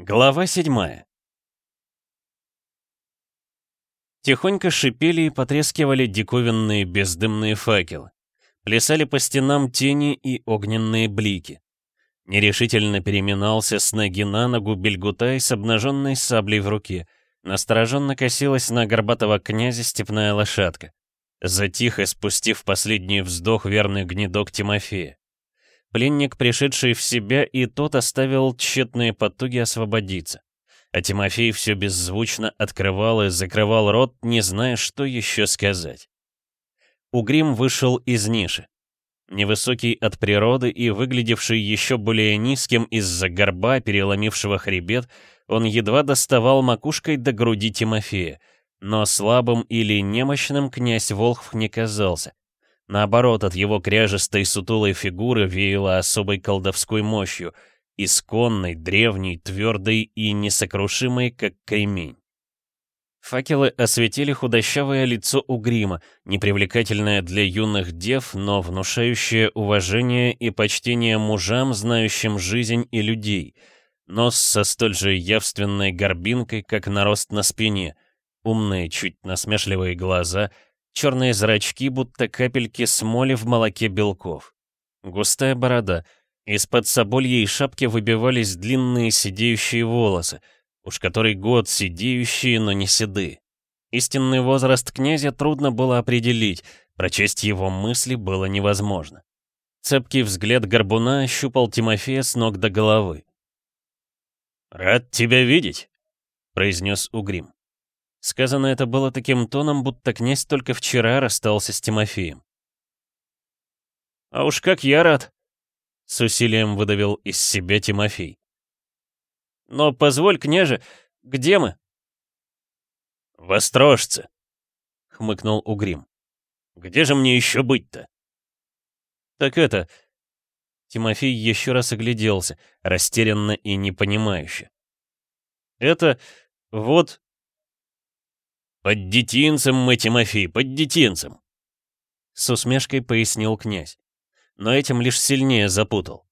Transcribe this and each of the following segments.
Глава седьмая Тихонько шипели и потрескивали диковинные бездымные факелы. Плясали по стенам тени и огненные блики. Нерешительно переминался с ноги на ногу Бельгутай с обнаженной саблей в руке. Настороженно косилась на горбатого князя степная лошадка. Затих, спустив последний вздох верный гнедок Тимофея. Пленник, пришедший в себя, и тот оставил тщетные потуги освободиться. А Тимофей все беззвучно открывал и закрывал рот, не зная, что еще сказать. Угрим вышел из ниши. Невысокий от природы и выглядевший еще более низким из-за горба, переломившего хребет, он едва доставал макушкой до груди Тимофея, но слабым или немощным князь Волхв не казался. Наоборот, от его кряжестой сутулой фигуры веяло особой колдовской мощью, исконной, древней, твердой и несокрушимой, как кремень. Факелы осветили худощавое лицо Угрима, непривлекательное для юных дев, но внушающее уважение и почтение мужам, знающим жизнь и людей. Нос со столь же явственной горбинкой, как нарост на спине, умные, чуть насмешливые глаза — черные зрачки, будто капельки смоли в молоке белков. Густая борода. Из-под собольей шапки выбивались длинные сидеющие волосы, уж который год сидеющие, но не седые. Истинный возраст князя трудно было определить, прочесть его мысли было невозможно. Цепкий взгляд горбуна ощупал Тимофея с ног до головы. «Рад тебя видеть», — произнес Угрим. Сказано это было таким тоном, будто князь только вчера расстался с Тимофеем. «А уж как я рад!» — с усилием выдавил из себя Тимофей. «Но позволь, княже, где мы?» «В Острожце», — хмыкнул Угрим. «Где же мне еще быть-то?» «Так это...» Тимофей еще раз огляделся, растерянно и непонимающе. «Это... вот... «Под детинцем мы, Тимофей, под детинцем!» С усмешкой пояснил князь, но этим лишь сильнее запутал.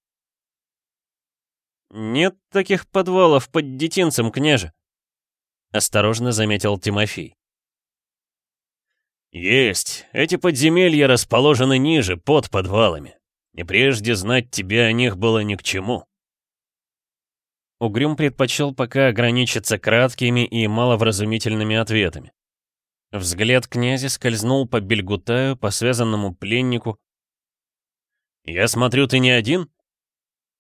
«Нет таких подвалов под детинцем, княже!» Осторожно заметил Тимофей. «Есть. Эти подземелья расположены ниже, под подвалами. И прежде знать тебе о них было ни к чему». Угрюм предпочел пока ограничиться краткими и маловразумительными ответами. Взгляд князя скользнул по Бельгутаю, по связанному пленнику. «Я смотрю, ты не один?»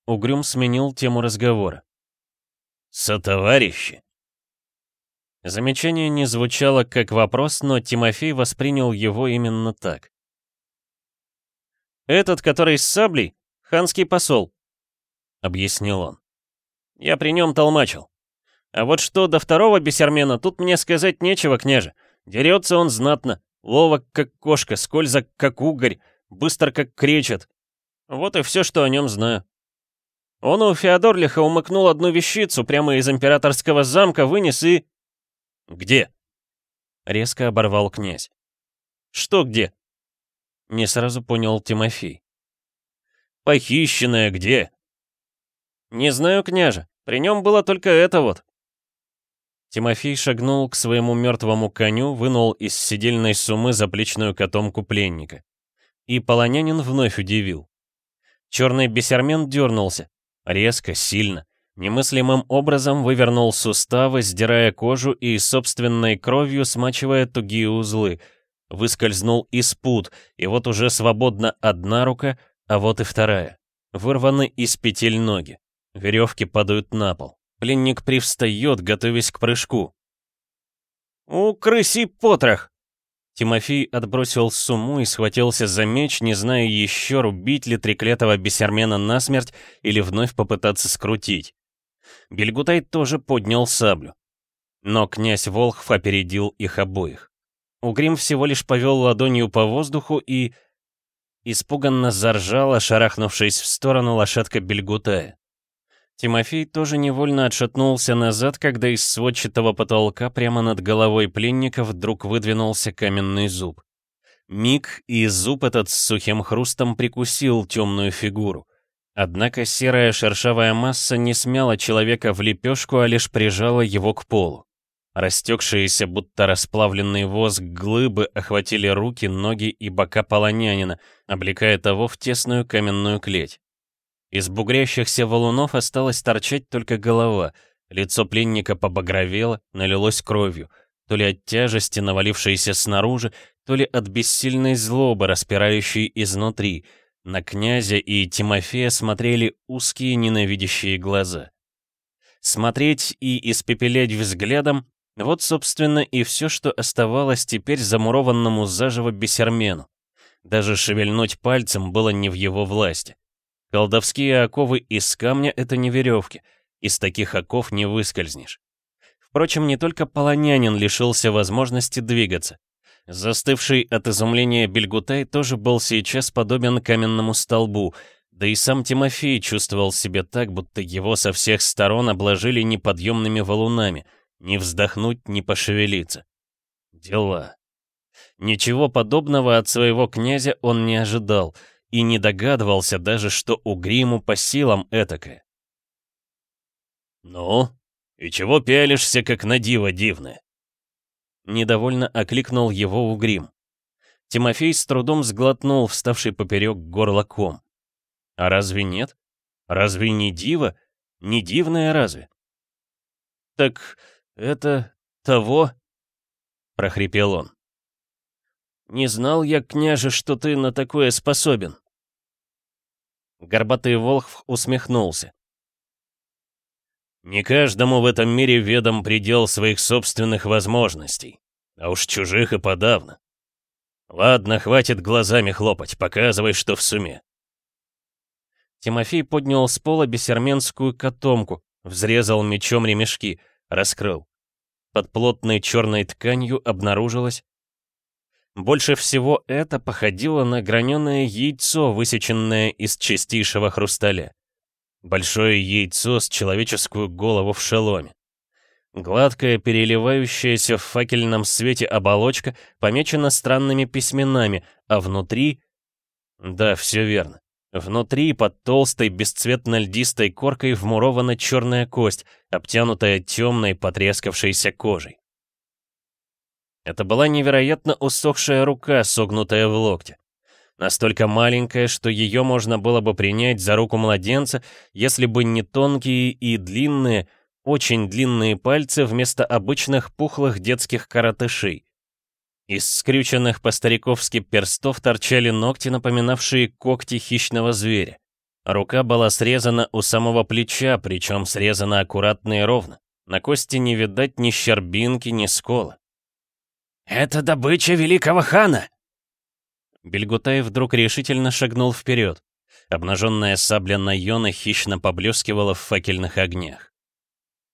Угрюм сменил тему разговора. «Сотоварищи!» Замечание не звучало как вопрос, но Тимофей воспринял его именно так. «Этот, который с саблей, ханский посол», — объяснил он. «Я при нем толмачил. А вот что до второго бесермена, тут мне сказать нечего, княже. Дерется он знатно, ловок как кошка, скользок как угорь, быстро как кречет. Вот и все, что о нем знаю. Он у Феодорлиха умыкнул одну вещицу, прямо из императорского замка вынес и... «Где?» — резко оборвал князь. «Что где?» — не сразу понял Тимофей. «Похищенная где?» «Не знаю, княже. При нем было только это вот». Тимофей шагнул к своему мертвому коню, вынул из сидельной сумы заплечную котомку пленника. И полонянин вновь удивил. Черный бесермен дернулся. Резко, сильно. Немыслимым образом вывернул суставы, сдирая кожу и собственной кровью смачивая тугие узлы. Выскользнул из пут, и вот уже свободна одна рука, а вот и вторая. Вырваны из петель ноги. Веревки падают на пол. Пленник привстает, готовясь к прыжку. «У, крыси потрох!» Тимофей отбросил сумму и схватился за меч, не зная еще, рубить ли треклятого бесермена насмерть или вновь попытаться скрутить. Бельгутай тоже поднял саблю. Но князь Волхв опередил их обоих. Угрим всего лишь повел ладонью по воздуху и... Испуганно заржала, шарахнувшись в сторону лошадка Бельгутая. Тимофей тоже невольно отшатнулся назад, когда из сводчатого потолка прямо над головой пленника вдруг выдвинулся каменный зуб. Миг, и зуб этот с сухим хрустом прикусил темную фигуру. Однако серая шершавая масса не смяла человека в лепешку, а лишь прижала его к полу. Растекшиеся, будто расплавленный воск глыбы охватили руки, ноги и бока полонянина, облекая того в тесную каменную клеть. Из бугрящихся валунов осталась торчать только голова, лицо пленника побагровело, налилось кровью, то ли от тяжести, навалившейся снаружи, то ли от бессильной злобы, распирающей изнутри. На князя и Тимофея смотрели узкие ненавидящие глаза. Смотреть и испепелять взглядом вот, собственно, и все, что оставалось теперь замурованному заживо бесермену. Даже шевельнуть пальцем было не в его власти. Колдовские оковы из камня — это не веревки. Из таких оков не выскользнешь. Впрочем, не только полонянин лишился возможности двигаться. Застывший от изумления Бельгутай тоже был сейчас подобен каменному столбу, да и сам Тимофей чувствовал себя так, будто его со всех сторон обложили неподъемными валунами — ни вздохнуть, ни пошевелиться. Дела. Ничего подобного от своего князя он не ожидал и не догадывался даже, что у Гриму по силам этакое. «Ну, и чего пялишься, как на диво дивное?» Недовольно окликнул его Угрим. Тимофей с трудом сглотнул вставший поперек горла ком. «А разве нет? Разве не диво? Не дивное разве?» «Так «Это того?» — прохрипел он. «Не знал я, княже, что ты на такое способен». Горбатый Волхв усмехнулся. «Не каждому в этом мире ведом предел своих собственных возможностей, а уж чужих и подавно. Ладно, хватит глазами хлопать, показывай, что в суме». Тимофей поднял с пола бесерменскую котомку, взрезал мечом ремешки — раскрыл. Под плотной черной тканью обнаружилось... Больше всего это походило на граненое яйцо, высеченное из чистейшего хрусталя. Большое яйцо с человеческую голову в шеломе. Гладкая, переливающаяся в факельном свете оболочка помечена странными письменами, а внутри... Да, все верно. Внутри, под толстой, бесцветно-льдистой коркой, вмурована черная кость, обтянутая темной, потрескавшейся кожей. Это была невероятно усохшая рука, согнутая в локте. Настолько маленькая, что ее можно было бы принять за руку младенца, если бы не тонкие и длинные, очень длинные пальцы вместо обычных пухлых детских коротышей. Из скрюченных по-стариковски перстов торчали ногти, напоминавшие когти хищного зверя. Рука была срезана у самого плеча, причем срезана аккуратно и ровно. На кости не видать ни щербинки, ни скола. «Это добыча великого хана!» Бельгутай вдруг решительно шагнул вперед. Обнаженная сабля Найона хищно поблескивала в факельных огнях.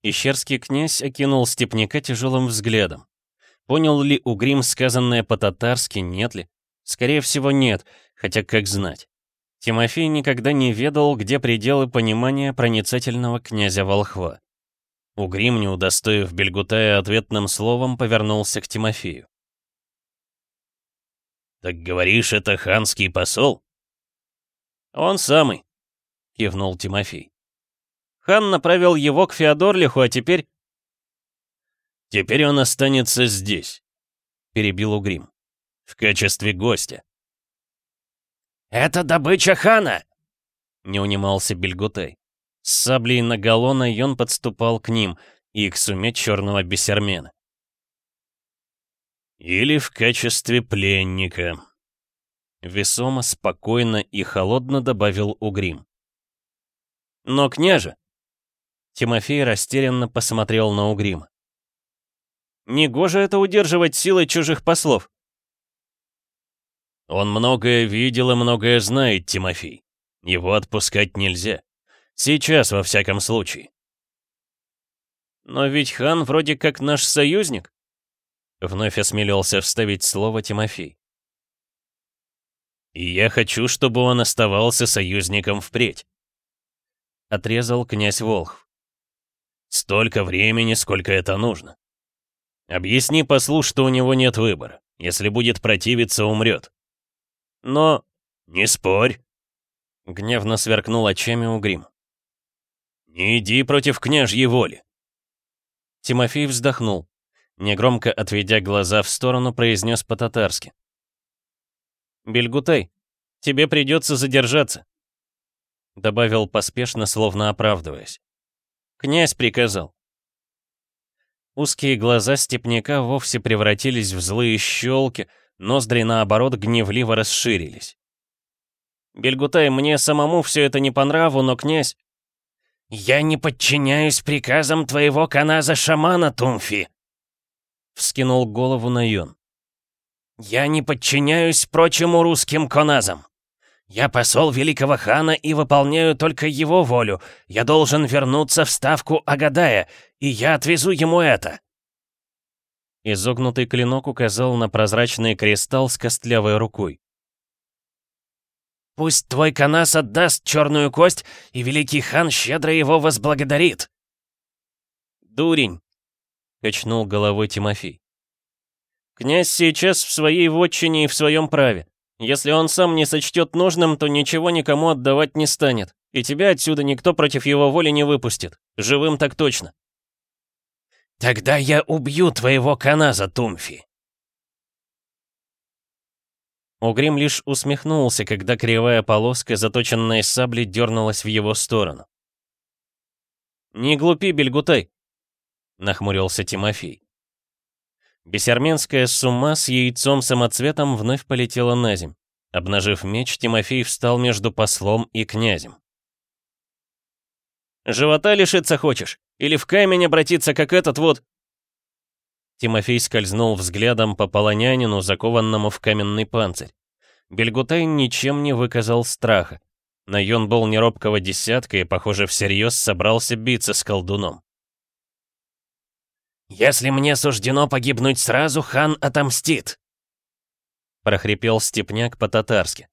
Ищерский князь окинул степняка тяжелым взглядом. Понял ли Угрим сказанное по-татарски, нет ли? Скорее всего, нет, хотя как знать. Тимофей никогда не ведал, где пределы понимания проницательного князя Волхва. Угрим, не удостоив Бельгутая ответным словом, повернулся к Тимофею. «Так говоришь, это ханский посол?» «Он самый», — кивнул Тимофей. «Хан направил его к Феодорлиху, а теперь «Теперь он останется здесь», — перебил Угрим. «В качестве гостя». «Это добыча хана!» — не унимался Бельгутай. С саблей наголо Найон подступал к ним и к суме черного бесермена. «Или в качестве пленника», — весомо, спокойно и холодно добавил Угрим. «Но, княже!» Тимофей растерянно посмотрел на Угрима. Негоже это удерживать силой чужих послов. Он многое видел и многое знает, Тимофей. Его отпускать нельзя. Сейчас, во всяком случае. Но ведь хан вроде как наш союзник. Вновь осмелился вставить слово Тимофей. И я хочу, чтобы он оставался союзником впредь. Отрезал князь Волхв. Столько времени, сколько это нужно. Объясни послу, что у него нет выбора. Если будет противиться, умрет. Но... Не спорь. — гневно сверкнул очами Угрим. «Не иди против княжьей воли!» Тимофей вздохнул. Негромко отведя глаза в сторону, произнес по-татарски. «Бельгутай, тебе придется задержаться», — добавил поспешно, словно оправдываясь. «Князь приказал». Узкие глаза степняка вовсе превратились в злые щелки, ноздри, наоборот, гневливо расширились. «Бельгутай, мне самому все это не по нраву, но князь...» «Я не подчиняюсь приказам твоего каназа-шамана, Тумфи!» Вскинул голову Найон. «Я не подчиняюсь прочему русским каназам. Я посол великого хана и выполняю только его волю. Я должен вернуться в ставку Агадая, и я отвезу ему это!» Изогнутый клинок указал на прозрачный кристалл с костлявой рукой. Пусть твой Канас отдаст черную кость, и великий хан щедро его возблагодарит!» «Дурень!» — качнул головой Тимофей. «Князь сейчас в своей вотчине и в своем праве. Если он сам не сочтет нужным, то ничего никому отдавать не станет, и тебя отсюда никто против его воли не выпустит. Живым так точно». «Тогда я убью твоего Каназа, Тумфи!» Угрим лишь усмехнулся, когда кривая полоска, заточенная саблей, дернулась в его сторону. «Не глупи, Бельгутай!» — нахмурился Тимофей. Бесерменская сумма с яйцом-самоцветом вновь полетела на земь. Обнажив меч, Тимофей встал между послом и князем. «Живота лишиться хочешь? Или в камень обратиться, как этот вот?» Тимофей скользнул взглядом по полонянину, закованному в каменный панцирь. Бельгутай ничем не выказал страха. Найон был неробкого десятка и, похоже, всерьез собрался биться с колдуном. «Если мне суждено погибнуть сразу, хан отомстит!» прохрипел степняк по-татарски.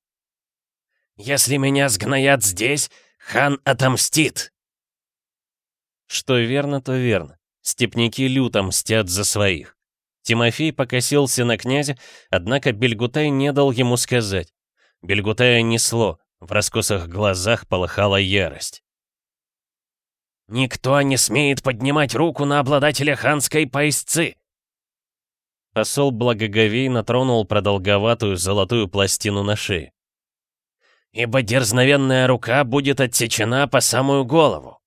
«Если меня сгноят здесь, хан отомстит!» Что верно, то верно. Степняки люто мстят за своих. Тимофей покосился на князя, однако Бельгутай не дал ему сказать. Бельгутая несло, в раскосых глазах полыхала ярость. «Никто не смеет поднимать руку на обладателя ханской поясцы!» Посол благоговейно тронул продолговатую золотую пластину на шее. «Ибо дерзновенная рука будет отсечена по самую голову.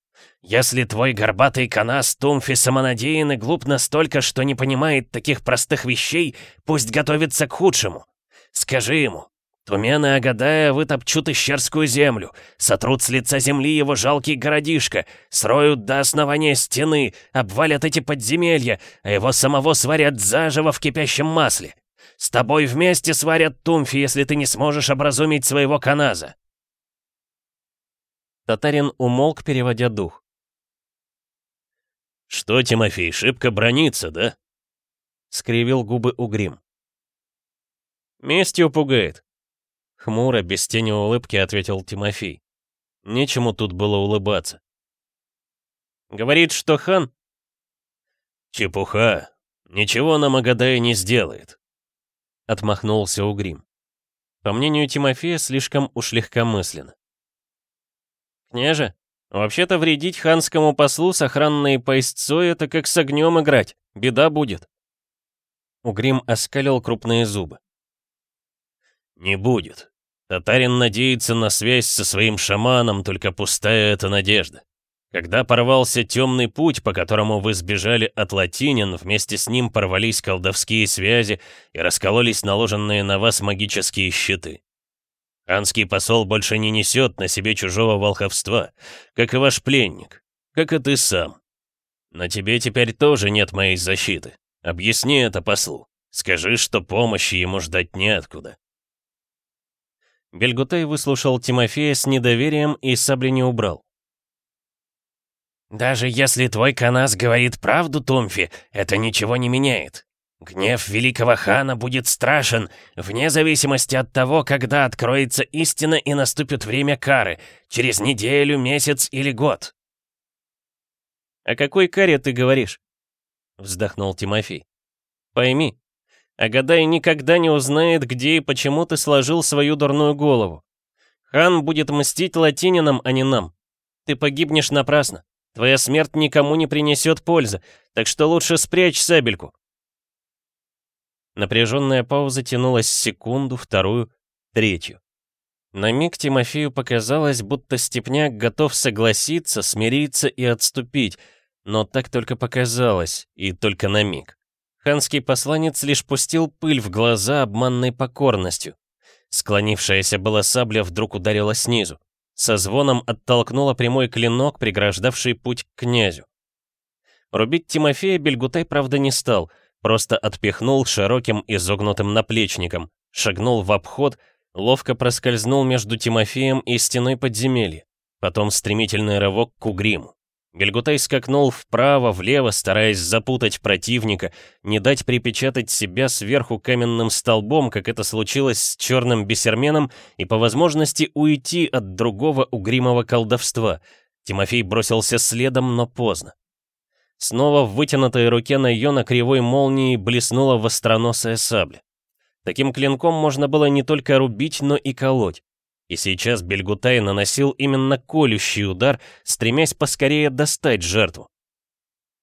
Если твой горбатый канас Тумфи самонадеян и глуп настолько, что не понимает таких простых вещей, пусть готовится к худшему. Скажи ему, Тумены Агадая вытопчут ищерскую землю, сотрут с лица земли его жалкий городишко, сроют до основания стены, обвалят эти подземелья, а его самого сварят заживо в кипящем масле. С тобой вместе сварят Тумфи, если ты не сможешь образумить своего каназа. Татарин умолк, переводя дух. «Что, Тимофей, шибко бронится, да?» — скривил губы Угрим. «Местью пугает», — хмуро, без тени улыбки ответил Тимофей. Нечему тут было улыбаться. «Говорит, что хан...» «Чепуха. Ничего нам Агадая не сделает», — отмахнулся Угрим. По мнению Тимофея, слишком уж легкомысленно. «Княже, Вообще-то вредить ханскому послу с охранной поясцой — это как с огнем играть. Беда будет. Угрим оскалил крупные зубы. «Не будет. Татарин надеется на связь со своим шаманом, только пустая эта надежда. Когда порвался темный путь, по которому вы сбежали от латинин, вместе с ним порвались колдовские связи и раскололись наложенные на вас магические щиты. Ханский посол больше не несет на себе чужого волховства, как и ваш пленник, как и ты сам. На тебе теперь тоже нет моей защиты. Объясни это послу. Скажи, что помощи ему ждать неоткуда. Бельгутай выслушал Тимофея с недоверием и сабли не убрал. «Даже если твой Канас говорит правду, Тумфи, это ничего не меняет. Гнев великого хана будет страшен, вне зависимости от того, когда откроется истина и наступит время кары, через неделю, месяц или год. «О какой каре ты говоришь?» — вздохнул Тимофей. «Пойми, Агадай никогда не узнает, где и почему ты сложил свою дурную голову. Хан будет мстить латининам, а не нам. Ты погибнешь напрасно. Твоя смерть никому не принесет пользы, так что лучше спрячь сабельку». Напряженная пауза тянулась секунду, вторую, третью. На миг Тимофею показалось, будто Степняк готов согласиться, смириться и отступить, но так только показалось, и только на миг. Ханский посланец лишь пустил пыль в глаза обманной покорностью. Склонившаяся была сабля вдруг ударила снизу. Со звоном оттолкнула прямой клинок, преграждавший путь к князю. Рубить Тимофея Бельгутай, правда, не стал, просто отпихнул широким изогнутым наплечником, шагнул в обход, ловко проскользнул между Тимофеем и стеной подземелья. Потом стремительный рывок к угриму. Гельгутай скакнул вправо, влево, стараясь запутать противника, не дать припечатать себя сверху каменным столбом, как это случилось с черным бисерменом, и по возможности уйти от другого угримого колдовства. Тимофей бросился следом, но поздно. Снова в вытянутой руке Найона кривой молнией блеснула востроносая сабля. Таким клинком можно было не только рубить, но и колоть. И сейчас Бельгутай наносил именно колющий удар, стремясь поскорее достать жертву.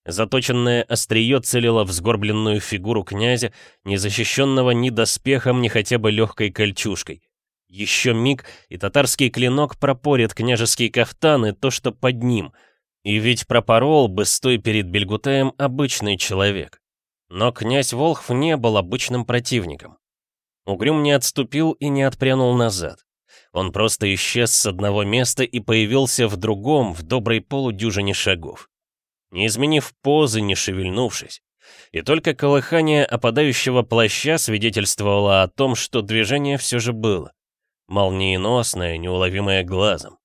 Заточенное острие целило в сгорбленную фигуру князя, не защищенного ни доспехом, ни хотя бы легкой кольчужкой. Еще миг, и татарский клинок пропорит княжеский кафтан и то, что под ним. И ведь пропорол бы, стой перед Бельгутаем, обычный человек. Но князь Волхв не был обычным противником. Угрюм не отступил и не отпрянул назад. Он просто исчез с одного места и появился в другом, в доброй полудюжине шагов. Не изменив позы, не шевельнувшись. И только колыхание опадающего плаща свидетельствовало о том, что движение все же было. Молниеносное, неуловимое глазом.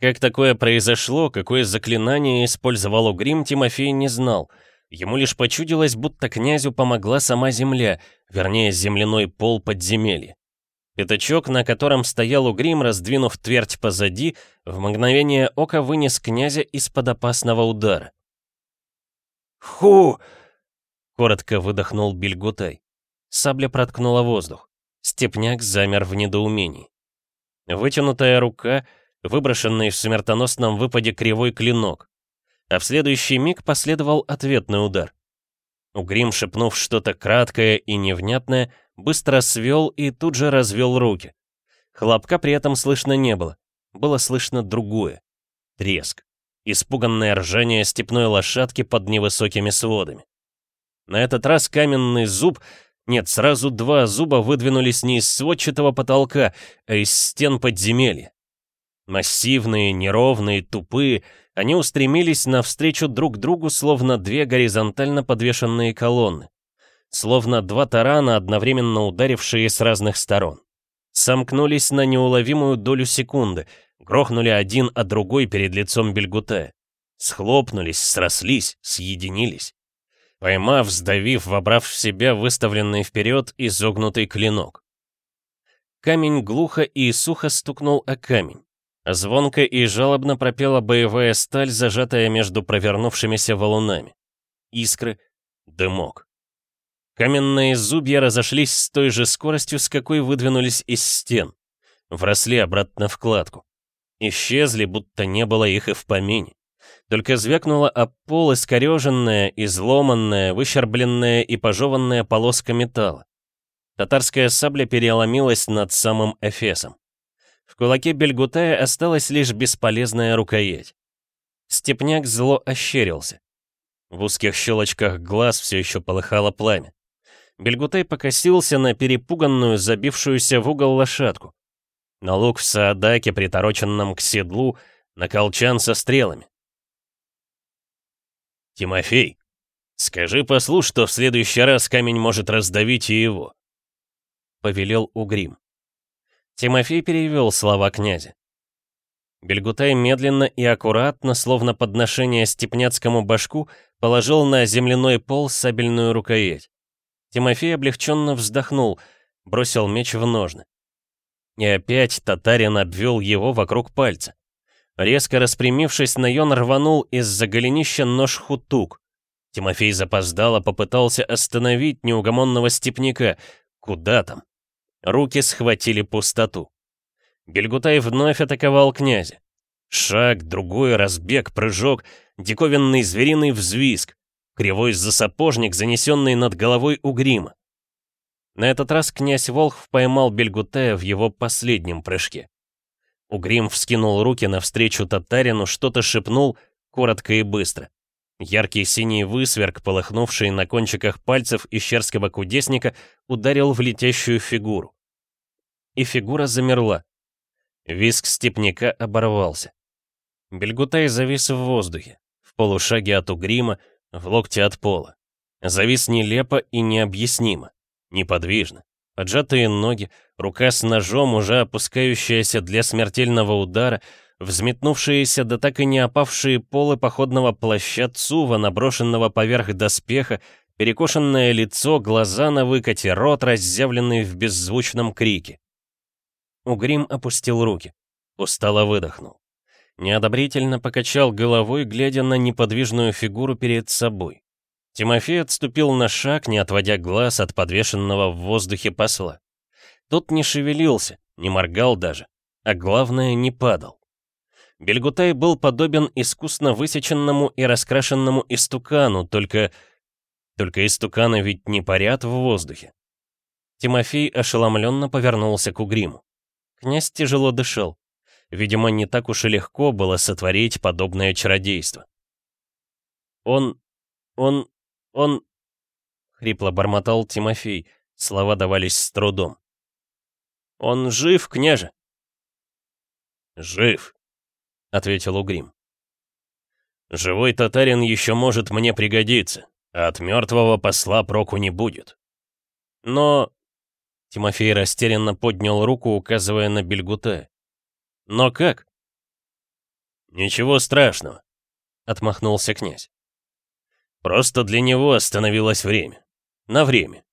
Как такое произошло, какое заклинание использовал Угрим, Тимофей не знал. Ему лишь почудилось, будто князю помогла сама земля, вернее, земляной пол подземелья. Пятачок, на котором стоял угрим, раздвинув твердь позади, в мгновение ока вынес князя из-под опасного удара. «Ху!» — коротко выдохнул Бельгутай. Сабля проткнула воздух. Степняк замер в недоумении. Вытянутая рука, выброшенный в смертоносном выпаде кривой клинок. А в следующий миг последовал ответный удар. Угрим, шепнув что-то краткое и невнятное, быстро свел и тут же развел руки. Хлопка при этом слышно не было. Было слышно другое. Треск. Испуганное ржание степной лошадки под невысокими сводами. На этот раз каменный зуб, нет, сразу два зуба выдвинулись не из сводчатого потолка, а из стен подземелья. Массивные, неровные, тупые, они устремились навстречу друг другу, словно две горизонтально подвешенные колонны словно два тарана, одновременно ударившие с разных сторон. Сомкнулись на неуловимую долю секунды, грохнули один, а другой перед лицом Бельгуте. Схлопнулись, срослись, съединились. Поймав, сдавив, вобрав в себя выставленный вперед изогнутый клинок. Камень глухо и сухо стукнул о камень. Звонко и жалобно пропела боевая сталь, зажатая между провернувшимися валунами. Искры, дымок. Каменные зубья разошлись с той же скоростью, с какой выдвинулись из стен. Вросли обратно в кладку. Исчезли, будто не было их и в помине. Только звякнула об пол искореженная, изломанная, выщербленная и пожеванная полоска металла. Татарская сабля переломилась над самым Эфесом. Кулаке Бельгутая осталась лишь бесполезная рукоять. Степняк зло ощерился. В узких щелочках глаз все еще полыхало пламя. Бельгутай покосился на перепуганную, забившуюся в угол лошадку. На лук в саадаке, притороченном к седлу, на колчан со стрелами. «Тимофей, скажи послу, что в следующий раз камень может раздавить и его», — повелел Угрим. Тимофей перевел слова князя. Бельгутай медленно и аккуратно, словно подношение степняцкому башку, положил на земляной пол сабельную рукоять. Тимофей облегченно вздохнул, бросил меч в ножны. И опять татарин обвел его вокруг пальца. Резко распрямившись, Найон рванул из-за голенища нож хутук. Тимофей запоздало попытался остановить неугомонного степняка. Куда там? Руки схватили пустоту. Бельгутай вновь атаковал князя. Шаг, другой, разбег, прыжок, диковинный звериный взвизг, кривой засапожник, занесенный над головой у грима. На этот раз князь Волхв поймал Бельгутая в его последнем прыжке. Угрим вскинул руки навстречу татарину, что-то шепнул, коротко и быстро. Яркий синий высверк, полыхнувший на кончиках пальцев ищерского кудесника, ударил в летящую фигуру. И фигура замерла. Виск степняка оборвался. Бельгутай завис в воздухе, в полушаге от угрима, в локте от пола. Завис нелепо и необъяснимо, неподвижно. Поджатые ноги, рука с ножом, уже опускающаяся для смертельного удара, взметнувшиеся да так и не опавшие полы походного плаща Цува, наброшенного поверх доспеха, перекошенное лицо, глаза на выкате, рот, разъявленный в беззвучном крике. Угрим опустил руки, устало выдохнул неодобрительно покачал головой, глядя на неподвижную фигуру перед собой. Тимофей отступил на шаг, не отводя глаз от подвешенного в воздухе посла. Тот не шевелился, не моргал даже, а главное, не падал. Бельгутай был подобен искусно высеченному и раскрашенному истукану, только... Только истуканы ведь не парят в воздухе. Тимофей ошеломленно повернулся к Угриму. Князь тяжело дышал. Видимо, не так уж и легко было сотворить подобное чародейство. «Он... он... он...» — хрипло бормотал Тимофей, слова давались с трудом. «Он жив, княже?» «Жив», — ответил Угрим. «Живой татарин еще может мне пригодиться, а от мертвого посла проку не будет». «Но...» Тимофей растерянно поднял руку, указывая на Бельгуте. Но как? Ничего страшного, отмахнулся князь. Просто для него остановилось время. На время.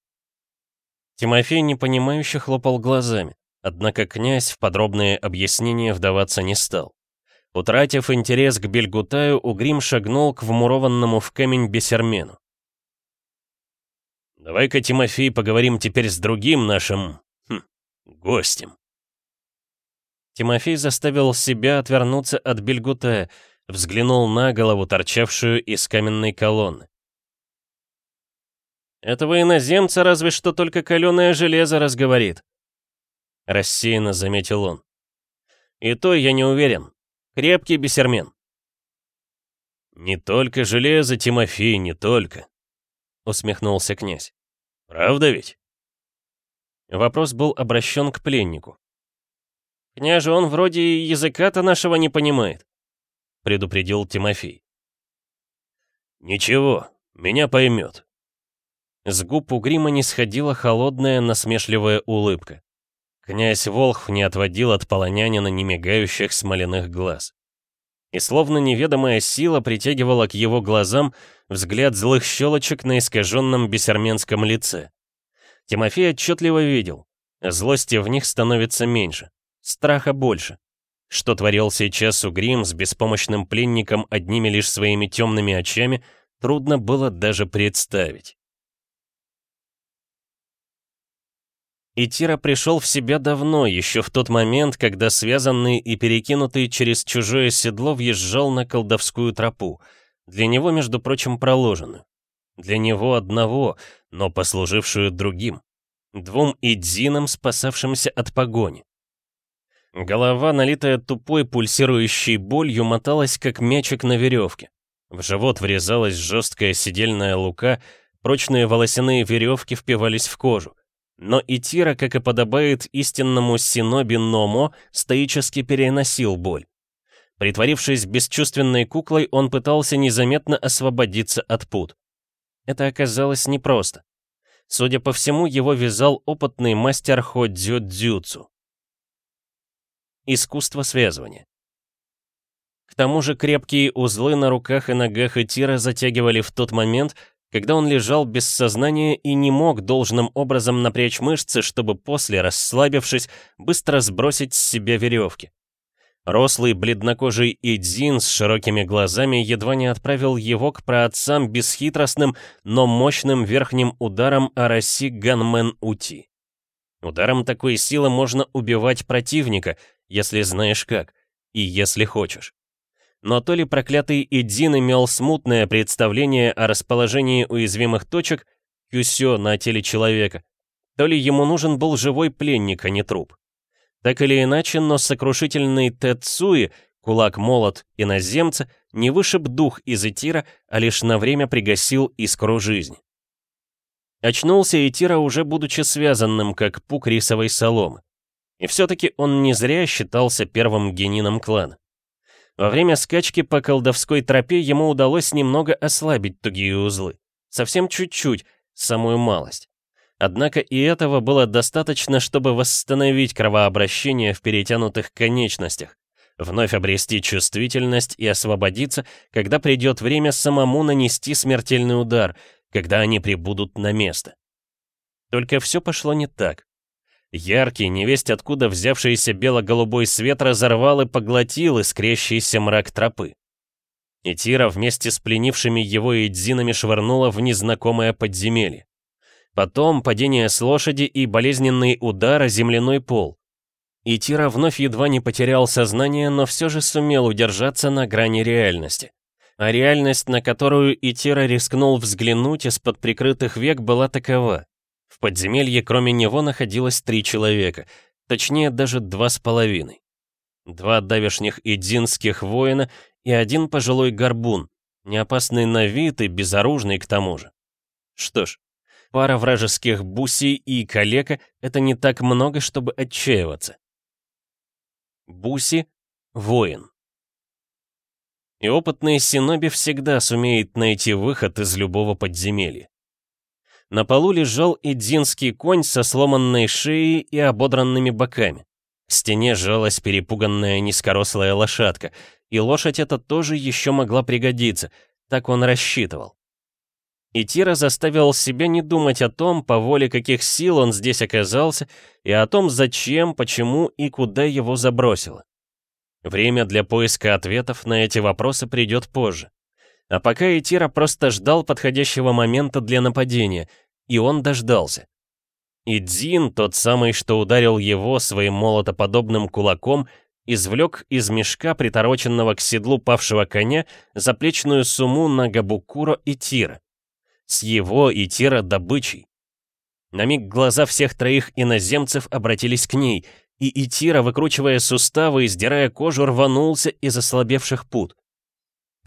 Тимофей непонимающе хлопал глазами, однако князь в подробные объяснения вдаваться не стал. Утратив интерес к Бельгутаю, Угрим шагнул к вмурованному в камень бесермену. «Давай-ка, Тимофей, поговорим теперь с другим нашим... Хм, гостем». Тимофей заставил себя отвернуться от Бельгуте, взглянул на голову, торчавшую из каменной колонны. «Этого иноземца разве что только каленое железо разговорит», — рассеянно заметил он. «И то я не уверен. Крепкий бесермен». «Не только железо, Тимофей, не только», — усмехнулся князь. «Правда ведь?» Вопрос был обращен к пленнику. «Княже, он вроде языка-то нашего не понимает», — предупредил Тимофей. «Ничего, меня поймет». С губ у грима не сходила холодная, насмешливая улыбка. Князь Волхв не отводил от полонянина немигающих смоляных глаз. И словно неведомая сила притягивала к его глазам взгляд злых щелочек на искаженном бесерменском лице. Тимофей отчетливо видел, злости в них становится меньше. Страха больше. Что творил сейчас Угрим с беспомощным пленником одними лишь своими темными очами, трудно было даже представить. Итира пришел в себя давно, еще в тот момент, когда связанный и перекинутый через чужое седло въезжал на колдовскую тропу, для него, между прочим, проложенную. Для него одного, но послужившую другим. Двум идзинам, спасавшимся от погони. Голова, налитая тупой пульсирующей болью, моталась, как мячик на веревке. В живот врезалась жесткая сидельная лука, прочные волосяные веревки впивались в кожу. Но Итира, как и подобает истинному синоби Номо, стоически переносил боль. Притворившись бесчувственной куклой, он пытался незаметно освободиться от пут. Это оказалось непросто. Судя по всему, его вязал опытный мастер Ходзю Дзюцу. Искусство связывания. К тому же крепкие узлы на руках и ногах Этира затягивали в тот момент, когда он лежал без сознания и не мог должным образом напрячь мышцы, чтобы после, расслабившись, быстро сбросить с себя веревки. Рослый, бледнокожий Идзин с широкими глазами едва не отправил его к праотцам бесхитростным, но мощным верхним ударом Араси Ганмен Ути. Ударом такой силы можно убивать противника, если знаешь как, и если хочешь. Но то ли проклятый Идзин имел смутное представление о расположении уязвимых точек Кюсё на теле человека, то ли ему нужен был живой пленник, а не труп. Так или иначе, но сокрушительный Тецуи, кулак-молот иноземца, не вышиб дух из Итира, а лишь на время пригасил искру жизни. Очнулся Итира уже будучи связанным, как пук рисовой соломы. И все-таки он не зря считался первым генином клана. Во время скачки по колдовской тропе ему удалось немного ослабить тугие узлы. Совсем чуть-чуть, самую малость. Однако и этого было достаточно, чтобы восстановить кровообращение в перетянутых конечностях, вновь обрести чувствительность и освободиться, когда придет время самому нанести смертельный удар, когда они прибудут на место. Только все пошло не так. Яркий, невесть откуда взявшийся бело-голубой свет разорвал и поглотил искрящийся мрак тропы. И Тира вместе с пленившими его идзинами швырнула в незнакомое подземелье. Потом падение с лошади и болезненный удар о земляной пол. И Тира вновь едва не потерял сознание, но все же сумел удержаться на грани реальности. А реальность, на которую Итира рискнул взглянуть из-под прикрытых век, была такова. В подземелье кроме него находилось три человека, точнее даже два с половиной. Два давешних идзинских воина и один пожилой горбун, неопасный на вид и безоружный к тому же. Что ж, пара вражеских бусей и калека — это не так много, чтобы отчаиваться. Буси — воин. И опытный Синоби всегда сумеет найти выход из любого подземелья. На полу лежал идзинский конь со сломанной шеей и ободранными боками. В стене жалась перепуганная низкорослая лошадка, и лошадь эта тоже еще могла пригодиться, так он рассчитывал. И Тира заставил себя не думать о том, по воле каких сил он здесь оказался, и о том, зачем, почему и куда его забросило. Время для поиска ответов на эти вопросы придет позже. А пока Итира просто ждал подходящего момента для нападения, и он дождался. И Дзин, тот самый, что ударил его своим молотоподобным кулаком, извлек из мешка, притороченного к седлу павшего коня, заплечную сумму на Габукуро и Тира. С его и Тира добычей. На миг глаза всех троих иноземцев обратились к ней, и Итира, выкручивая суставы и сдирая кожу, рванулся из ослабевших пут.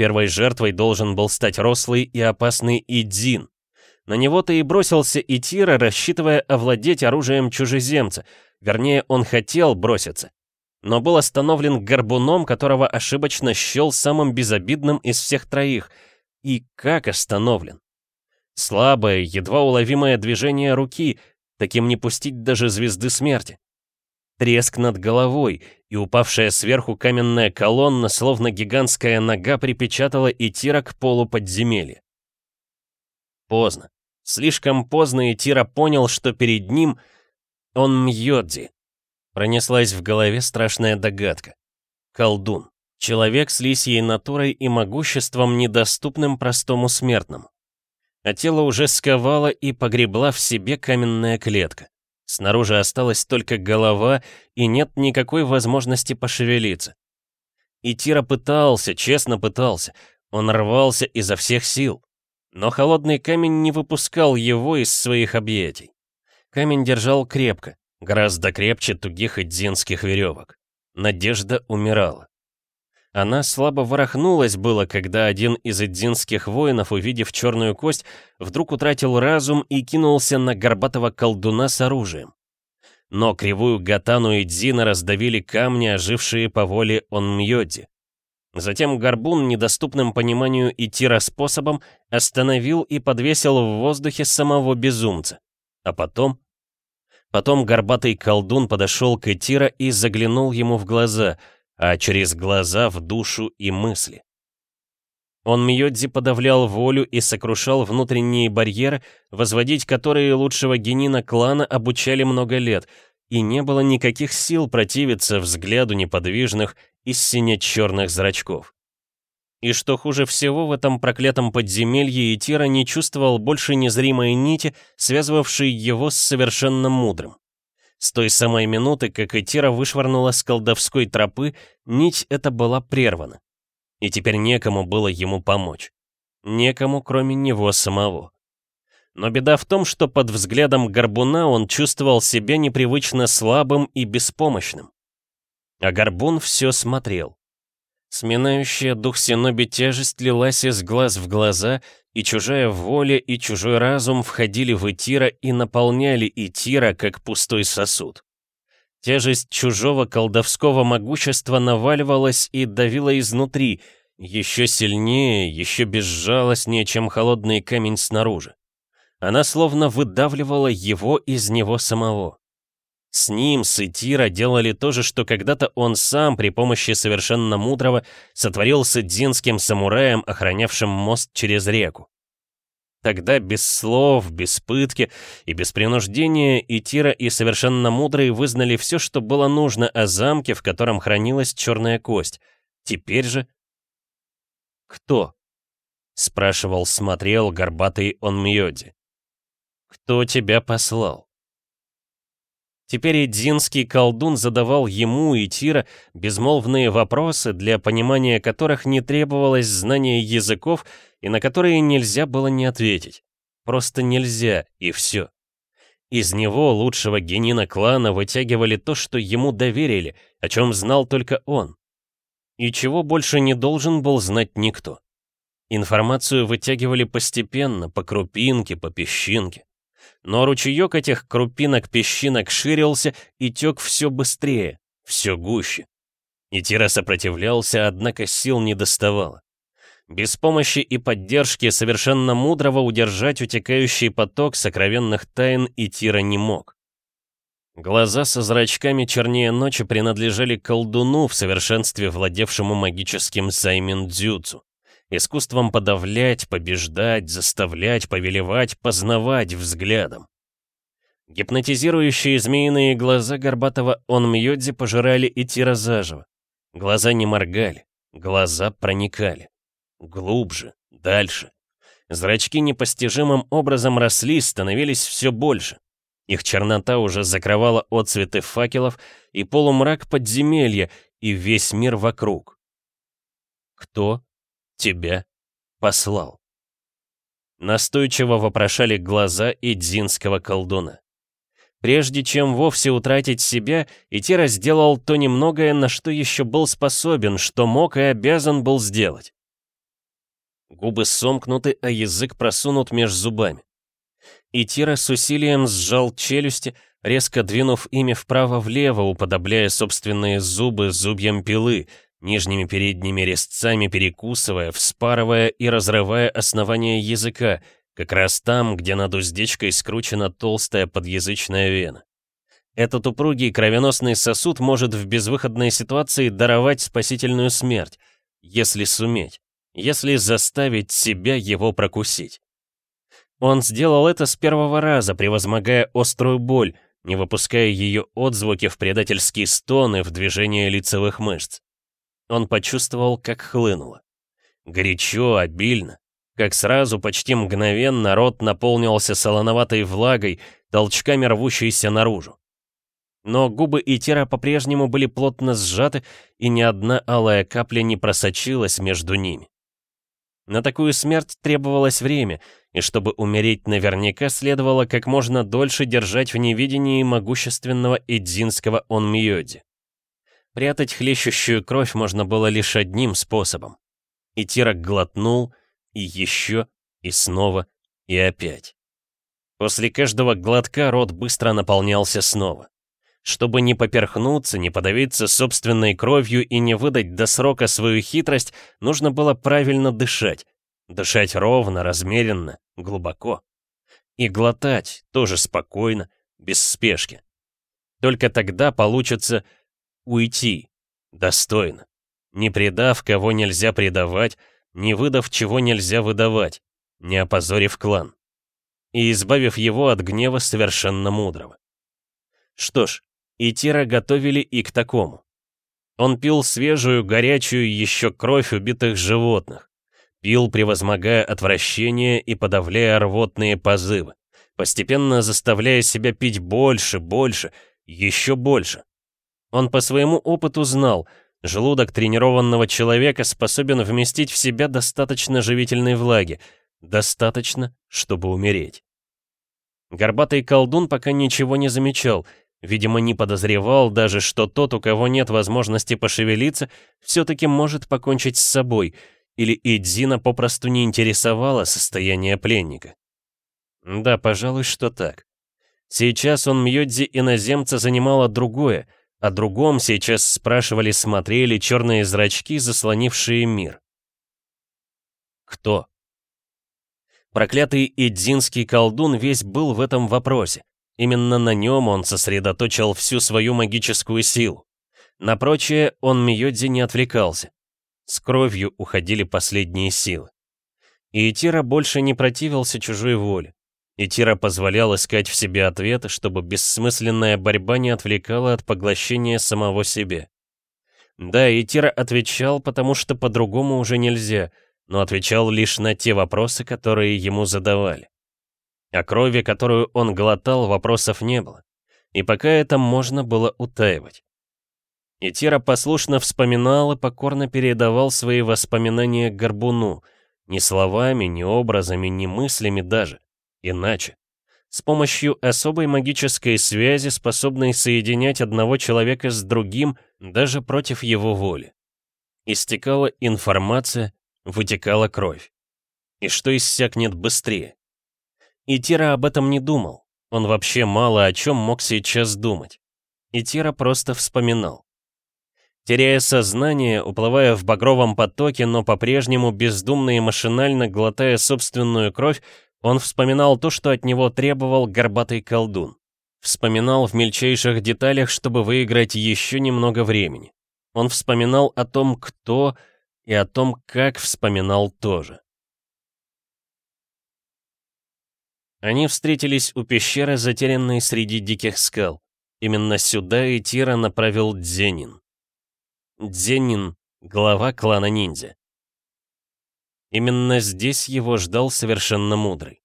Первой жертвой должен был стать рослый и опасный Идзин. На него-то и бросился Итира, рассчитывая овладеть оружием чужеземца. Вернее, он хотел броситься. Но был остановлен горбуном, которого ошибочно счел самым безобидным из всех троих. И как остановлен? Слабое, едва уловимое движение руки, таким не пустить даже звезды смерти. Треск над головой, и упавшая сверху каменная колонна, словно гигантская нога, припечатала Итира к полу подземелья. Поздно. Слишком поздно Итира понял, что перед ним он Мьодзи. Пронеслась в голове страшная догадка. Колдун. Человек с лисьей натурой и могуществом, недоступным простому смертному. А тело уже сковало и погребла в себе каменная клетка. Снаружи осталась только голова, и нет никакой возможности пошевелиться. И Тира пытался, честно пытался. Он рвался изо всех сил. Но холодный камень не выпускал его из своих объятий. Камень держал крепко, гораздо крепче тугих идзинских веревок. Надежда умирала. Она слабо ворохнулась было, когда один из эдзинских воинов, увидев черную кость, вдруг утратил разум и кинулся на горбатого колдуна с оружием. Но кривую гатану Эдзина раздавили камни, ожившие по воле Онмьоди. Затем горбун, недоступным пониманию Итира способом, остановил и подвесил в воздухе самого безумца. А потом... Потом горбатый колдун подошел к Итира и заглянул ему в глаза — а через глаза в душу и мысли. Он Мьодзи подавлял волю и сокрушал внутренние барьеры, возводить которые лучшего генина клана обучали много лет, и не было никаких сил противиться взгляду неподвижных и сине-черных зрачков. И что хуже всего, в этом проклятом подземелье Итира не чувствовал больше незримой нити, связывавшей его с совершенно мудрым. С той самой минуты, как Этира вышвырнула с колдовской тропы, нить эта была прервана. И теперь некому было ему помочь. Некому, кроме него самого. Но беда в том, что под взглядом горбуна он чувствовал себя непривычно слабым и беспомощным. А горбун все смотрел. Сминающая дух Синоби тяжесть лилась из глаз в глаза, и чужая воля, и чужой разум входили в Итира и наполняли Итира, как пустой сосуд. Тяжесть чужого колдовского могущества наваливалась и давила изнутри, еще сильнее, еще безжалостнее, чем холодный камень снаружи. Она словно выдавливала его из него самого. С ним, с делали то же, что когда-то он сам при помощи совершенно мудрого сотворил с идзинским самураем, охранявшим мост через реку. Тогда без слов, без пытки и без принуждения Итира и совершенно мудрые вызнали все, что было нужно о замке, в котором хранилась черная кость. Теперь же... «Кто?» — спрашивал, смотрел горбатый он Мьоди. «Кто тебя послал?» Теперь Эдзинский колдун задавал ему и Тира безмолвные вопросы, для понимания которых не требовалось знания языков и на которые нельзя было не ответить. Просто нельзя, и все. Из него, лучшего генина клана, вытягивали то, что ему доверили, о чем знал только он. И чего больше не должен был знать никто. Информацию вытягивали постепенно, по крупинке, по песчинке но ручеек этих крупинок-песчинок ширился и тек все быстрее, все гуще. И Тира сопротивлялся, однако сил не доставало. Без помощи и поддержки совершенно мудрого удержать утекающий поток сокровенных тайн и Тира не мог. Глаза со зрачками чернее ночи принадлежали колдуну в совершенстве владевшему магическим саймин-дзюцу искусством подавлять, побеждать, заставлять, повелевать, познавать взглядом. Гипнотизирующие змеиные глаза горбатого Онмьёдзи пожирали и тира заживо. Глаза не моргали, глаза проникали. Глубже, дальше. Зрачки непостижимым образом росли, становились все больше. Их чернота уже закрывала отцветы факелов и полумрак подземелья, и весь мир вокруг. Кто тебя послал?» Настойчиво вопрошали глаза идзинского колдуна. Прежде чем вовсе утратить себя, Итира сделал то немногое, на что еще был способен, что мог и обязан был сделать. Губы сомкнуты, а язык просунут меж зубами. Итира с усилием сжал челюсти, резко двинув ими вправо-влево, уподобляя собственные зубы зубьям пилы, нижними передними резцами перекусывая, вспарывая и разрывая основание языка, как раз там, где над уздечкой скручена толстая подъязычная вена. Этот упругий кровеносный сосуд может в безвыходной ситуации даровать спасительную смерть, если суметь, если заставить себя его прокусить. Он сделал это с первого раза, превозмогая острую боль, не выпуская ее отзвуки в предательские стоны в движении лицевых мышц. Он почувствовал, как хлынуло. Горячо, обильно. Как сразу, почти мгновенно, рот наполнился солоноватой влагой, толчками рвущейся наружу. Но губы Итера по-прежнему были плотно сжаты, и ни одна алая капля не просочилась между ними. На такую смерть требовалось время, и чтобы умереть наверняка, следовало как можно дольше держать в невидении могущественного Идзинского Онмьёди. Прятать хлещущую кровь можно было лишь одним способом. И Тирок глотнул, и еще, и снова, и опять. После каждого глотка рот быстро наполнялся снова. Чтобы не поперхнуться, не подавиться собственной кровью и не выдать до срока свою хитрость, нужно было правильно дышать. Дышать ровно, размеренно, глубоко. И глотать тоже спокойно, без спешки. Только тогда получится Уйти. Достойно. Не предав, кого нельзя предавать, не выдав, чего нельзя выдавать, не опозорив клан. И избавив его от гнева совершенно мудрого. Что ж, и Тира готовили и к такому. Он пил свежую, горячую еще кровь убитых животных. Пил, превозмогая отвращение и подавляя рвотные позывы, постепенно заставляя себя пить больше, больше, еще больше. Он по своему опыту знал, желудок тренированного человека способен вместить в себя достаточно живительной влаги, достаточно, чтобы умереть. Горбатый колдун пока ничего не замечал, видимо, не подозревал даже, что тот, у кого нет возможности пошевелиться, все-таки может покончить с собой, или Идзина попросту не интересовало состояние пленника. Да, пожалуй, что так. Сейчас он Мьёдзи иноземца занимало другое, о другом сейчас спрашивали, смотрели черные зрачки, заслонившие мир. Кто? Проклятый Идзинский колдун весь был в этом вопросе. Именно на нем он сосредоточил всю свою магическую силу. На прочее он Миёдзи не отвлекался. С кровью уходили последние силы. И Итира больше не противился чужой воле. Итира позволял искать в себе ответы, чтобы бессмысленная борьба не отвлекала от поглощения самого себя. Да, Итира отвечал, потому что по-другому уже нельзя — но отвечал лишь на те вопросы, которые ему задавали. О крови, которую он глотал, вопросов не было. И пока это можно было утаивать. И Тира послушно вспоминал и покорно передавал свои воспоминания Горбуну, ни словами, ни образами, ни мыслями даже, иначе. С помощью особой магической связи, способной соединять одного человека с другим даже против его воли. Истекала информация, вытекала кровь. И что иссякнет быстрее? И Тира об этом не думал. Он вообще мало о чем мог сейчас думать. И Тира просто вспоминал. Теряя сознание, уплывая в багровом потоке, но по-прежнему бездумно и машинально глотая собственную кровь, он вспоминал то, что от него требовал горбатый колдун. Вспоминал в мельчайших деталях, чтобы выиграть еще немного времени. Он вспоминал о том, кто и о том, как вспоминал тоже. Они встретились у пещеры, затерянной среди диких скал. Именно сюда и Тира направил Дзенин. Дзенин — глава клана ниндзя. Именно здесь его ждал совершенно мудрый.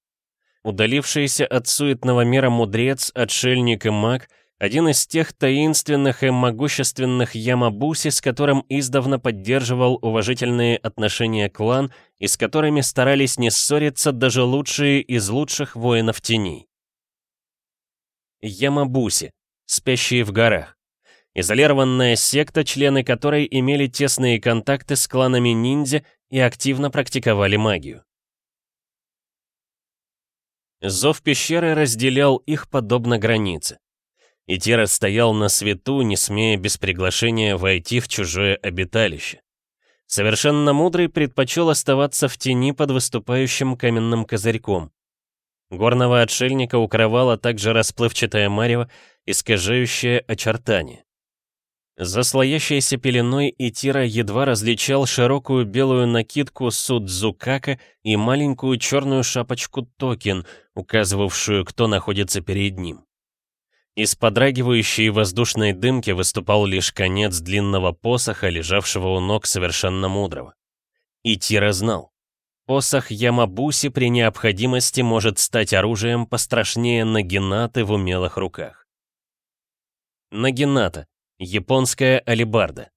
Удалившийся от суетного мира мудрец, отшельник и маг — один из тех таинственных и могущественных Ямабуси, с которым издавна поддерживал уважительные отношения клан и с которыми старались не ссориться даже лучшие из лучших воинов теней. Ямабуси, спящие в горах. Изолированная секта, члены которой имели тесные контакты с кланами ниндзя и активно практиковали магию. Зов пещеры разделял их подобно границе. И Тира стоял на свету, не смея без приглашения войти в чужое обиталище. Совершенно мудрый предпочел оставаться в тени под выступающим каменным козырьком. Горного отшельника укрывала также расплывчатая марево, искажающее очертания. За слоящейся пеленой Итира едва различал широкую белую накидку Судзукака и маленькую черную шапочку Токин, указывавшую, кто находится перед ним. Из подрагивающей воздушной дымки выступал лишь конец длинного посоха, лежавшего у ног совершенно мудрого. И Тира знал. Посох Ямабуси при необходимости может стать оружием пострашнее Нагинаты в умелых руках. Нагината — японская алибарда.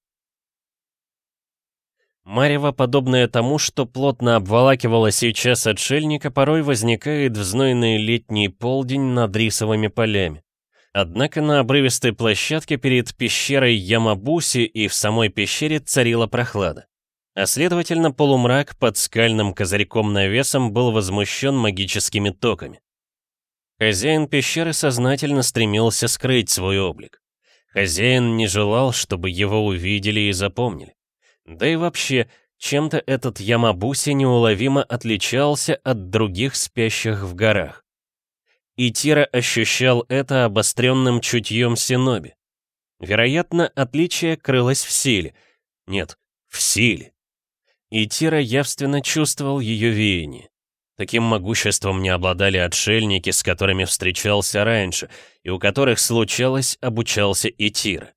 Марево, подобное тому, что плотно обволакивало сейчас отшельника, порой возникает в знойный летний полдень над рисовыми полями. Однако на обрывистой площадке перед пещерой Ямабуси и в самой пещере царила прохлада. А следовательно, полумрак под скальным козырьком-навесом был возмущен магическими токами. Хозяин пещеры сознательно стремился скрыть свой облик. Хозяин не желал, чтобы его увидели и запомнили. Да и вообще, чем-то этот Ямабуси неуловимо отличался от других спящих в горах. И Тира ощущал это обостренным чутьем Синоби. Вероятно, отличие крылось в силе. Нет, в силе. И Тира явственно чувствовал ее веяние. Таким могуществом не обладали отшельники, с которыми встречался раньше, и у которых случалось обучался и Тира.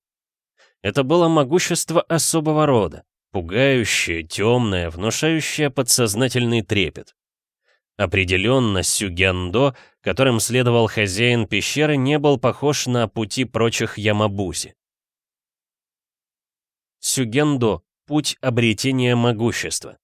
Это было могущество особого рода, пугающее, темное, внушающее подсознательный трепет. Определенно, Сюгендо, которым следовал хозяин пещеры, не был похож на пути прочих Ямабуси. Сюгендо — путь обретения могущества.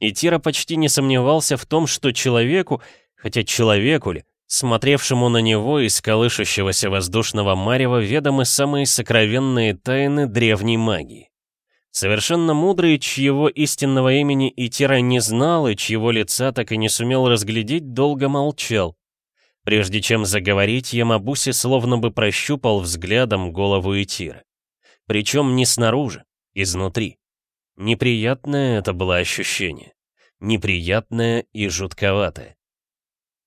Итира почти не сомневался в том, что человеку, хотя человеку ли, смотревшему на него из колышущегося воздушного марева, ведомы самые сокровенные тайны древней магии. Совершенно мудрый, чьего истинного имени Итира не знал и чьего лица так и не сумел разглядеть, долго молчал. Прежде чем заговорить, Ямабуси словно бы прощупал взглядом голову Итира. Причем не снаружи, изнутри. Неприятное это было ощущение. Неприятное и жутковатое.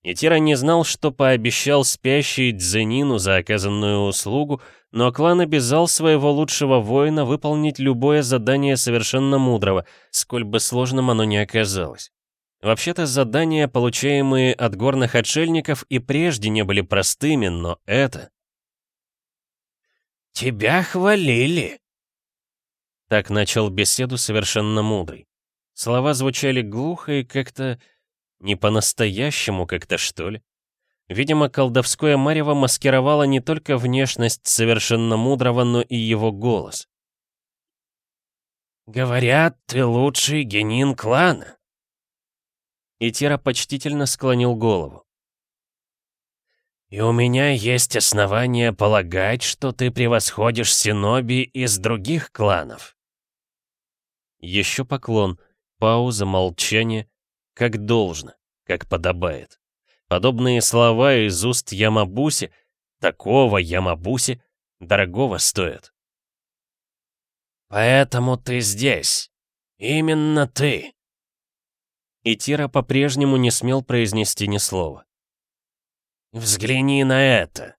Итира не знал, что пообещал спящей Дзенину за оказанную услугу, но клан обязал своего лучшего воина выполнить любое задание совершенно мудрого, сколь бы сложным оно ни оказалось. Вообще-то задания, получаемые от горных отшельников, и прежде не были простыми, но это... «Тебя хвалили!» Так начал беседу совершенно мудрый. Слова звучали глухо и как-то... не по-настоящему как-то, что ли. Видимо, колдовское марево маскировало не только внешность совершенно мудрого, но и его голос. «Говорят, ты лучший генин клана». И почтительно склонил голову. «И у меня есть основания полагать, что ты превосходишь Синоби из других кланов». Еще поклон, пауза, молчание, как должно, как подобает. Подобные слова из уст Ямабуси, такого Ямабуси, дорогого стоят. «Поэтому ты здесь. Именно ты». И Тира по-прежнему не смел произнести ни слова. «Взгляни на это!»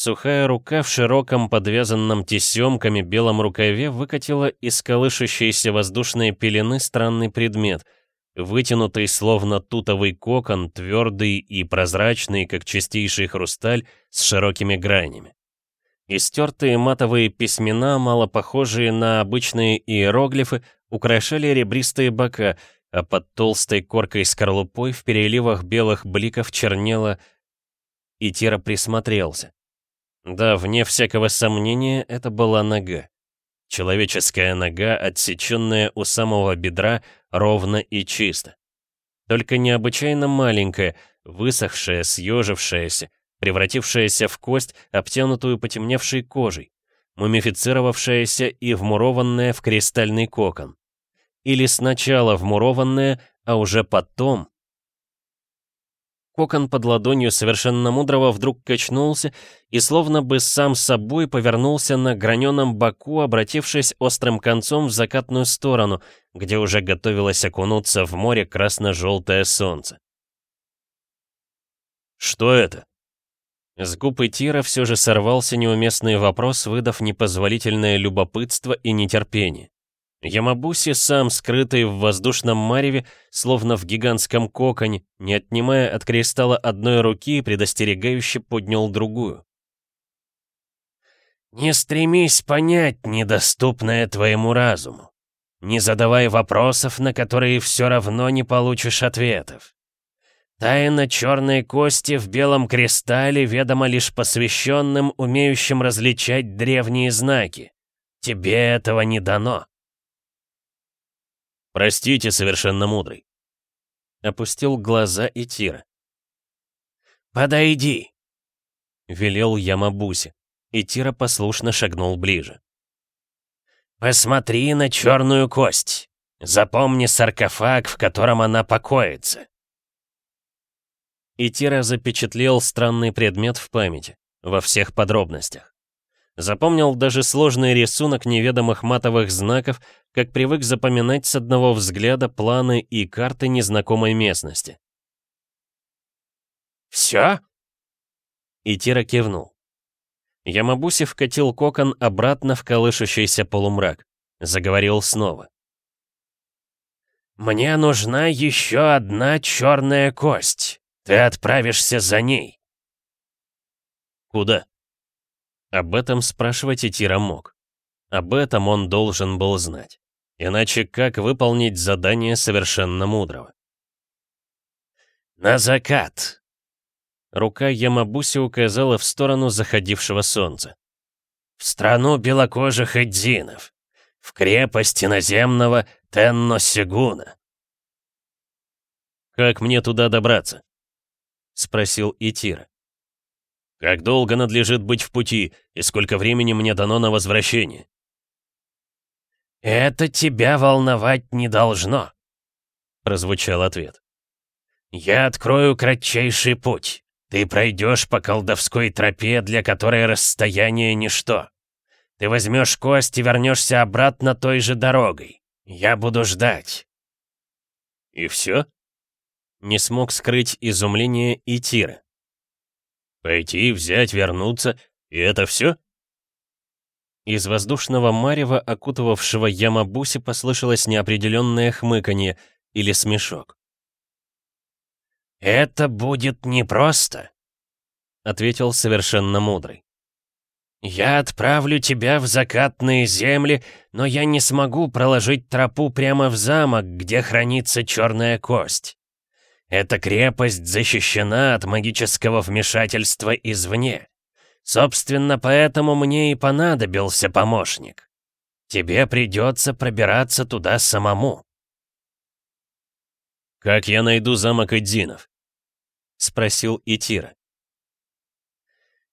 Сухая рука в широком подвязанном тесемками белом рукаве выкатила из колышущейся воздушной пелены странный предмет — Вытянутый, словно тутовый кокон, твердый и прозрачный, как чистейший хрусталь, с широкими гранями. Истертые матовые письмена, мало похожие на обычные иероглифы, украшали ребристые бока, а под толстой коркой скорлупой в переливах белых бликов чернело... И Тира присмотрелся. Да, вне всякого сомнения, это была нога. Человеческая нога, отсеченная у самого бедра, ровно и чисто. Только необычайно маленькая, высохшая, съежившаяся, превратившаяся в кость, обтянутую потемневшей кожей, мумифицировавшаяся и вмурованная в кристальный кокон. Или сначала вмурованная, а уже потом Кокон под ладонью совершенно мудрого вдруг качнулся и словно бы сам собой повернулся на граненом боку, обратившись острым концом в закатную сторону, где уже готовилось окунуться в море красно-желтое солнце. «Что это?» С губ Тира все же сорвался неуместный вопрос, выдав непозволительное любопытство и нетерпение. Ямабуси, сам скрытый в воздушном мареве, словно в гигантском коконе, не отнимая от кристалла одной руки, предостерегающе поднял другую. «Не стремись понять недоступное твоему разуму. Не задавай вопросов, на которые все равно не получишь ответов. Тайна черной кости в белом кристалле ведома лишь посвященным, умеющим различать древние знаки. Тебе этого не дано. «Простите, совершенно мудрый». Опустил глаза и Тира. «Подойди!» — велел Ямабуси, и Тира послушно шагнул ближе. «Посмотри на черную кость. Запомни саркофаг, в котором она покоится». И Тира запечатлел странный предмет в памяти, во всех подробностях. Запомнил даже сложный рисунок неведомых матовых знаков, как привык запоминать с одного взгляда планы и карты незнакомой местности. «Все?» И Тира кивнул. Ямабуси вкатил кокон обратно в колышущийся полумрак. Заговорил снова. «Мне нужна еще одна черная кость. Ты отправишься за ней». «Куда?» Об этом спрашивать Итира мог. Об этом он должен был знать. Иначе как выполнить задание совершенно мудрого? «На закат!» Рука Ямабуси указала в сторону заходившего солнца. «В страну белокожих эдзинов, в крепости наземного Тенно-Сигуна». «Как мне туда добраться?» — спросил Итира. «Как долго надлежит быть в пути, и сколько времени мне дано на возвращение?» «Это тебя волновать не должно», — прозвучал ответ. «Я открою кратчайший путь. Ты пройдешь по колдовской тропе, для которой расстояние — ничто. Ты возьмешь кость и вернешься обратно той же дорогой. Я буду ждать». «И все?» Не смог скрыть изумление и Тира. «Пойти, взять, вернуться, и это все?» Из воздушного марева, окутывавшего Ямабуси, послышалось неопределенное хмыканье или смешок. «Это будет непросто», — ответил совершенно мудрый. «Я отправлю тебя в закатные земли, но я не смогу проложить тропу прямо в замок, где хранится черная кость. Эта крепость защищена от магического вмешательства извне. Собственно, поэтому мне и понадобился помощник. Тебе придется пробираться туда самому. «Как я найду замок Эдзинов?» — спросил Итира.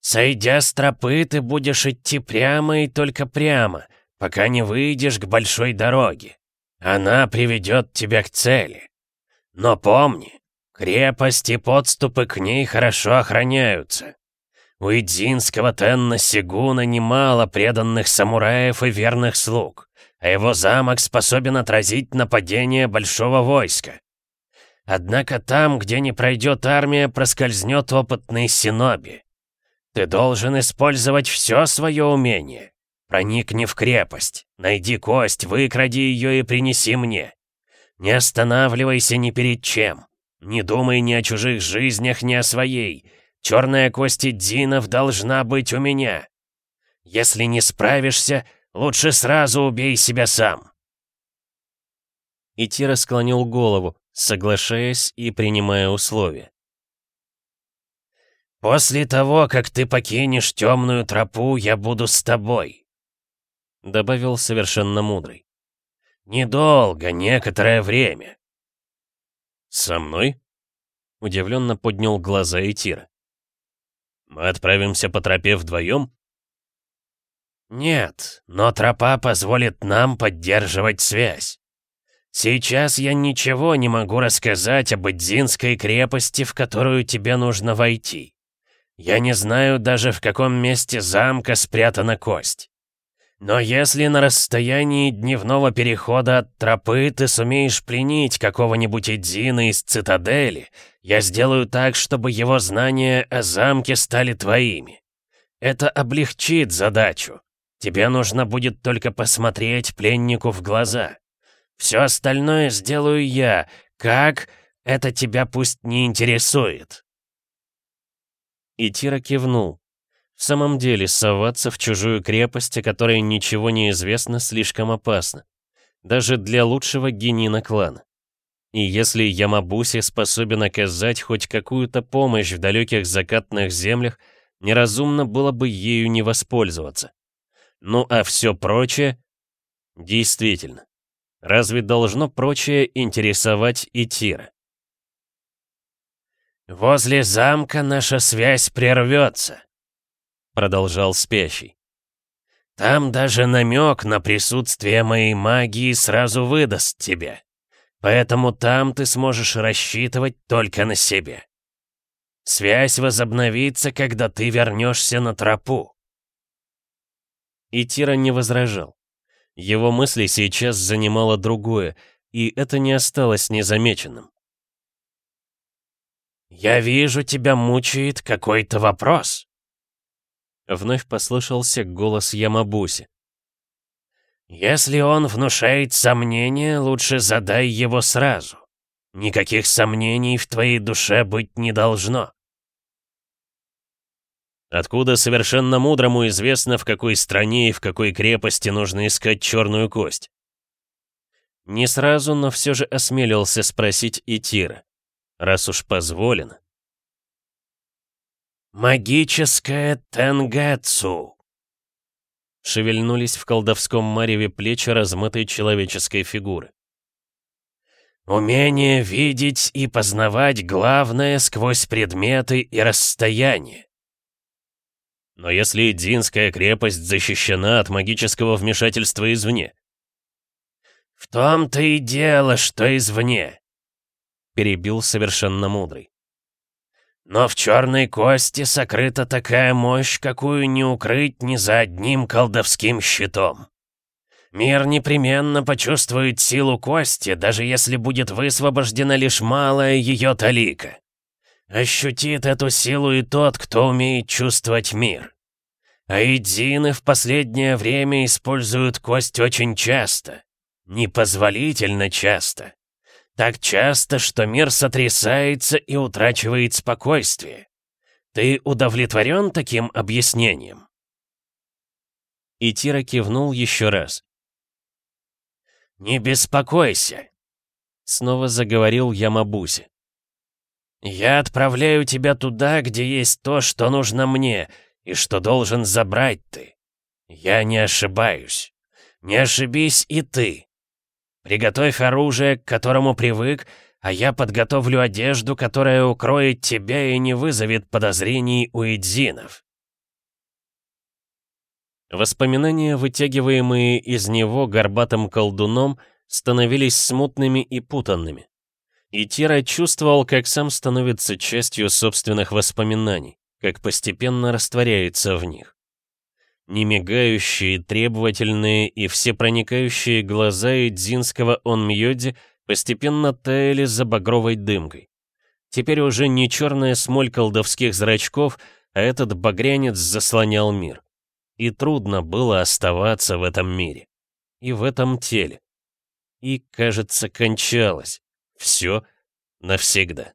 «Сойдя с тропы, ты будешь идти прямо и только прямо, пока не выйдешь к большой дороге. Она приведет тебя к цели. Но помни, крепость и подступы к ней хорошо охраняются. У Идзинского Тенна Сигуна немало преданных самураев и верных слуг, а его замок способен отразить нападение большого войска. Однако там, где не пройдет армия, проскользнет опытный синоби. Ты должен использовать все свое умение. Проникни в крепость, найди кость, выкради ее и принеси мне. Не останавливайся ни перед чем. Не думай ни о чужих жизнях, ни о своей. Черная кость Динов должна быть у меня. Если не справишься, лучше сразу убей себя сам. Итира склонил голову, соглашаясь и принимая условия. «После того, как ты покинешь темную тропу, я буду с тобой», — добавил совершенно мудрый. «Недолго, некоторое время». «Со мной?» — удивленно поднял глаза Итира. Мы отправимся по тропе вдвоем? Нет, но тропа позволит нам поддерживать связь. Сейчас я ничего не могу рассказать об Эдзинской крепости, в которую тебе нужно войти. Я не знаю даже, в каком месте замка спрятана кость. Но если на расстоянии дневного перехода от тропы ты сумеешь пленить какого-нибудь Эдзина из цитадели, я сделаю так, чтобы его знания о замке стали твоими. Это облегчит задачу. Тебе нужно будет только посмотреть пленнику в глаза. Все остальное сделаю я. Как? Это тебя пусть не интересует. И Тира кивнул. В самом деле, соваться в чужую крепость, о которой ничего не известно, слишком опасно. Даже для лучшего генина клана. И если Ямабуси способен оказать хоть какую-то помощь в далеких закатных землях, неразумно было бы ею не воспользоваться. Ну а все прочее... Действительно. Разве должно прочее интересовать и Тира? «Возле замка наша связь прервется», продолжал спящий. «Там даже намек на присутствие моей магии сразу выдаст тебя. Поэтому там ты сможешь рассчитывать только на себя. Связь возобновится, когда ты вернешься на тропу». И Тира не возражал. Его мысли сейчас занимало другое, и это не осталось незамеченным. «Я вижу, тебя мучает какой-то вопрос», Вновь послышался голос Ямабуси. «Если он внушает сомнения, лучше задай его сразу. Никаких сомнений в твоей душе быть не должно». Откуда совершенно мудрому известно, в какой стране и в какой крепости нужно искать черную кость? Не сразу, но все же осмелился спросить Итира. Раз уж позволено. «Магическое тенгацу!» Шевельнулись в колдовском мареве плечи размытой человеческой фигуры. «Умение видеть и познавать главное сквозь предметы и расстояние». «Но если Динская крепость защищена от магического вмешательства извне?» «В том-то и дело, что извне», — перебил совершенно мудрый. «Но в черной кости сокрыта такая мощь, какую не укрыть ни за одним колдовским щитом. Мир непременно почувствует силу кости, даже если будет высвобождена лишь малая ее талика. Ощутит эту силу и тот, кто умеет чувствовать мир. А Идзины в последнее время используют кость очень часто. Непозволительно часто. Так часто, что мир сотрясается и утрачивает спокойствие. Ты удовлетворен таким объяснением?» И Тира кивнул еще раз. «Не беспокойся», — снова заговорил Ямабузи. «Я отправляю тебя туда, где есть то, что нужно мне, и что должен забрать ты. Я не ошибаюсь. Не ошибись и ты. Приготовь оружие, к которому привык, а я подготовлю одежду, которая укроет тебя и не вызовет подозрений у Эдзинов». Воспоминания, вытягиваемые из него горбатым колдуном, становились смутными и путанными. И Тира чувствовал, как сам становится частью собственных воспоминаний, как постепенно растворяется в них. Немигающие, требовательные и всепроникающие глаза Эдзинского Онмьёди постепенно таяли за багровой дымкой. Теперь уже не черная смоль колдовских зрачков, а этот багрянец заслонял мир. И трудно было оставаться в этом мире. И в этом теле. И, кажется, кончалось. Все навсегда.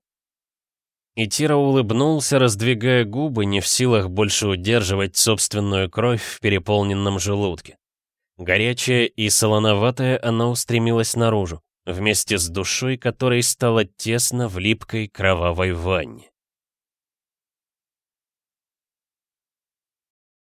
И Тира улыбнулся, раздвигая губы, не в силах больше удерживать собственную кровь в переполненном желудке. Горячая и солоноватая она устремилась наружу, вместе с душой, которой стало тесно в липкой кровавой ванне.